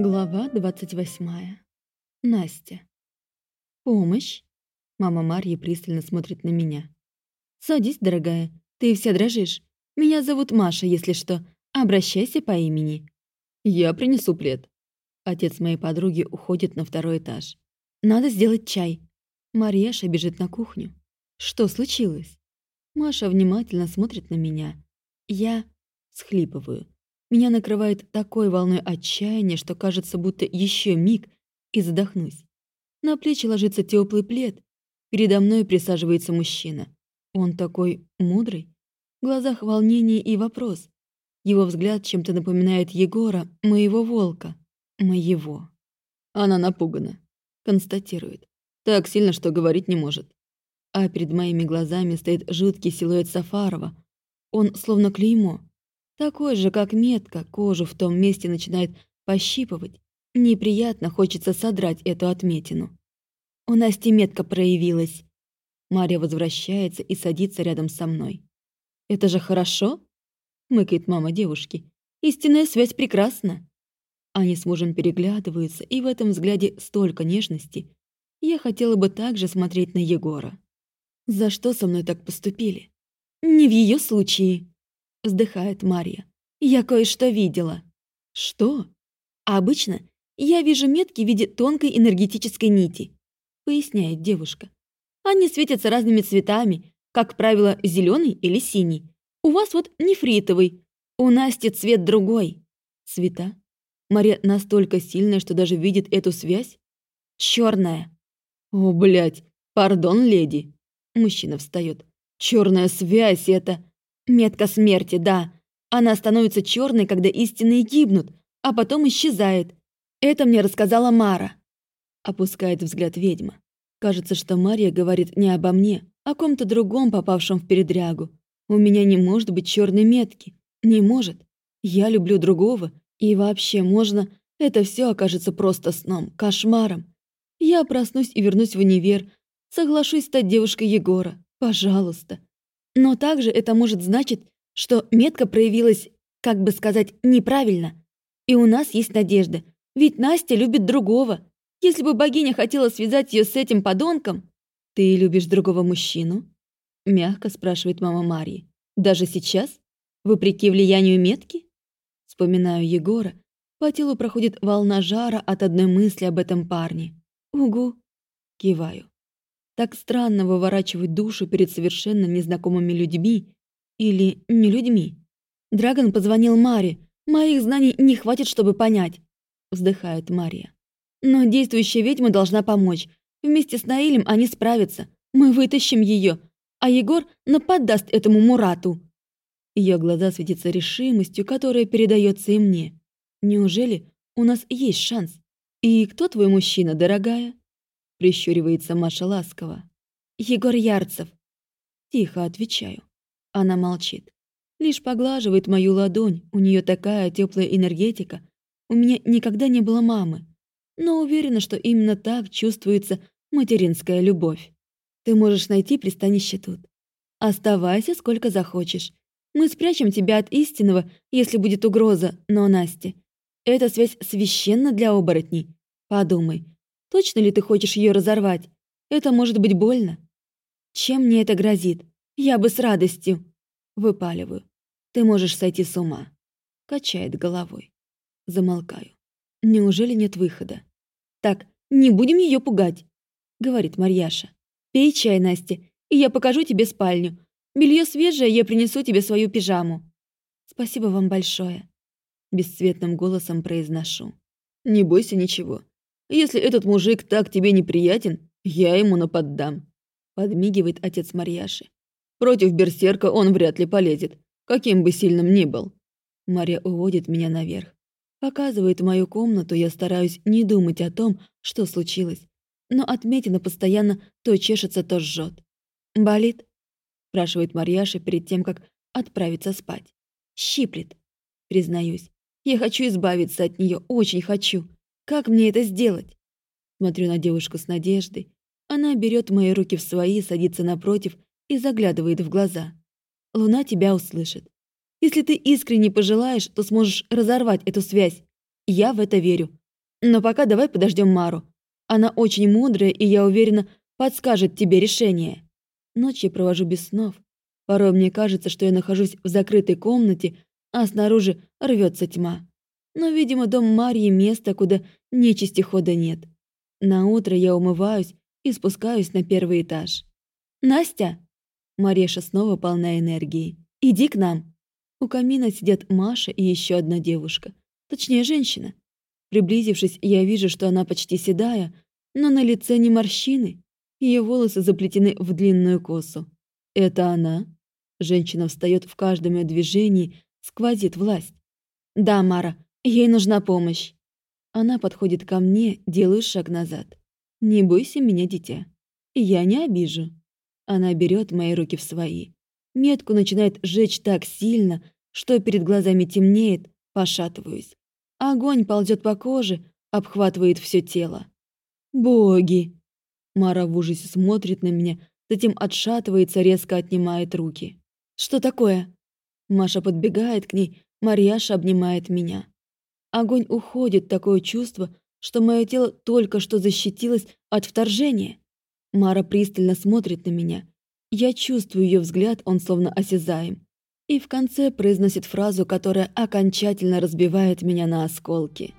Глава 28. Настя. «Помощь?» Мама Марьи пристально смотрит на меня. «Садись, дорогая. Ты вся дрожишь. Меня зовут Маша, если что. Обращайся по имени». «Я принесу плед». Отец моей подруги уходит на второй этаж. «Надо сделать чай». Марьяша бежит на кухню. «Что случилось?» Маша внимательно смотрит на меня. Я схлипываю. Меня накрывает такой волной отчаяния, что кажется, будто еще миг и задохнусь. На плечи ложится теплый плед. Передо мной присаживается мужчина. Он такой мудрый. В глазах волнение и вопрос. Его взгляд чем-то напоминает Егора, моего волка. Моего. Она напугана. Констатирует. Так сильно, что говорить не может. А перед моими глазами стоит жуткий силуэт Сафарова. Он словно клеймо. Такой же, как метка, кожу в том месте начинает пощипывать. Неприятно хочется содрать эту отметину. У Насти метка проявилась. Марья возвращается и садится рядом со мной. «Это же хорошо?» — мыкает мама девушки. «Истинная связь прекрасна». Они с мужем переглядываются, и в этом взгляде столько нежности. Я хотела бы также смотреть на Егора. За что со мной так поступили? Не в ее случае вздыхает Марья. Я кое-что видела. Что? Обычно я вижу метки в виде тонкой энергетической нити, поясняет девушка. Они светятся разными цветами, как правило, зеленый или синий. У вас вот нефритовый, у Насти цвет другой. Цвета? Мария настолько сильная, что даже видит эту связь? Черная. О, блядь, пардон, леди. Мужчина встает. Черная связь это... Метка смерти, да. Она становится черной, когда истинные гибнут, а потом исчезает. Это мне рассказала Мара. Опускает взгляд ведьма. Кажется, что Мария говорит не обо мне, а о ком-то другом, попавшем в передрягу. У меня не может быть черной метки. Не может. Я люблю другого. И вообще, можно... Это все окажется просто сном, кошмаром. Я проснусь и вернусь в универ. Соглашусь стать девушкой Егора. Пожалуйста. Но также это может значить, что метка проявилась, как бы сказать, неправильно. И у нас есть надежда, ведь Настя любит другого. Если бы богиня хотела связать ее с этим подонком... «Ты любишь другого мужчину?» Мягко спрашивает мама Марьи. «Даже сейчас? Вопреки влиянию метки?» Вспоминаю Егора. По телу проходит волна жара от одной мысли об этом парне. «Угу!» Киваю. Так странно выворачивать душу перед совершенно незнакомыми людьми или не людьми. Драгон позвонил Маре. Моих знаний не хватит, чтобы понять. Вздыхает Мария. Но действующая ведьма должна помочь. Вместе с Наилем они справятся. Мы вытащим ее, а Егор нападаст этому Мурату. Ее глаза светятся решимостью, которая передается и мне. Неужели у нас есть шанс? И кто твой мужчина, дорогая? Прищуривается Маша ласково. «Егор Ярцев». Тихо отвечаю. Она молчит. Лишь поглаживает мою ладонь, у нее такая теплая энергетика. У меня никогда не было мамы, но уверена, что именно так чувствуется материнская любовь. Ты можешь найти пристанище тут. Оставайся сколько захочешь. Мы спрячем тебя от истинного, если будет угроза, но, Настя, эта связь священна для оборотней. Подумай, Точно ли ты хочешь ее разорвать? Это может быть больно. Чем мне это грозит? Я бы с радостью. Выпаливаю. Ты можешь сойти с ума. Качает головой. Замолкаю. Неужели нет выхода? Так, не будем ее пугать, говорит Марьяша. Пей чай, Настя, и я покажу тебе спальню. Белье свежее, я принесу тебе свою пижаму. Спасибо вам большое. Бесцветным голосом произношу. Не бойся ничего. Если этот мужик так тебе неприятен, я ему наподдам», — подмигивает отец Марьяши. «Против берсерка он вряд ли полезет, каким бы сильным ни был». Марья уводит меня наверх. Показывает мою комнату, я стараюсь не думать о том, что случилось. Но отметина постоянно то чешется, то жжет. «Болит?» — спрашивает Марьяша перед тем, как отправиться спать. «Щиплет», признаюсь. «Я хочу избавиться от нее, очень хочу. Как мне это сделать? Смотрю на девушку с надеждой. Она берет мои руки в свои, садится напротив и заглядывает в глаза. Луна тебя услышит. Если ты искренне пожелаешь, то сможешь разорвать эту связь. Я в это верю. Но пока давай подождем Мару. Она очень мудрая, и я уверена, подскажет тебе решение. Ночь я провожу без снов. Порой мне кажется, что я нахожусь в закрытой комнате, а снаружи рвется тьма. Но, видимо, дом Марьи — место, куда нечисти хода нет. На утро я умываюсь и спускаюсь на первый этаж. «Настя!» Мареша снова полна энергии. «Иди к нам!» У камина сидят Маша и еще одна девушка. Точнее, женщина. Приблизившись, я вижу, что она почти седая, но на лице не морщины. Ее волосы заплетены в длинную косу. Это она? Женщина встает в каждом ее движении, сквозит власть. «Да, Мара, ей нужна помощь». Она подходит ко мне, делаю шаг назад. «Не бойся меня, дитя. Я не обижу». Она берет мои руки в свои. Метку начинает жечь так сильно, что перед глазами темнеет, пошатываюсь. Огонь ползет по коже, обхватывает все тело. «Боги!» Мара в ужасе смотрит на меня, затем отшатывается, резко отнимает руки. «Что такое?» Маша подбегает к ней, Марьяша обнимает меня. Огонь уходит, такое чувство, что мое тело только что защитилось от вторжения. Мара пристально смотрит на меня. Я чувствую ее взгляд, он словно осязаем. И в конце произносит фразу, которая окончательно разбивает меня на осколки.